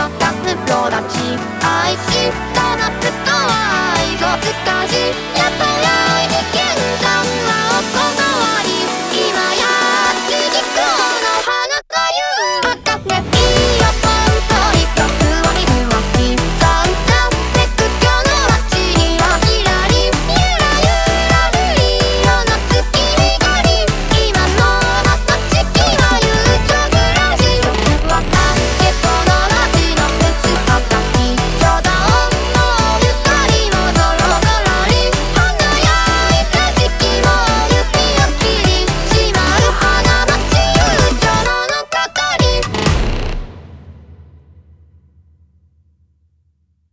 渡す愛したらずっと愛想つかし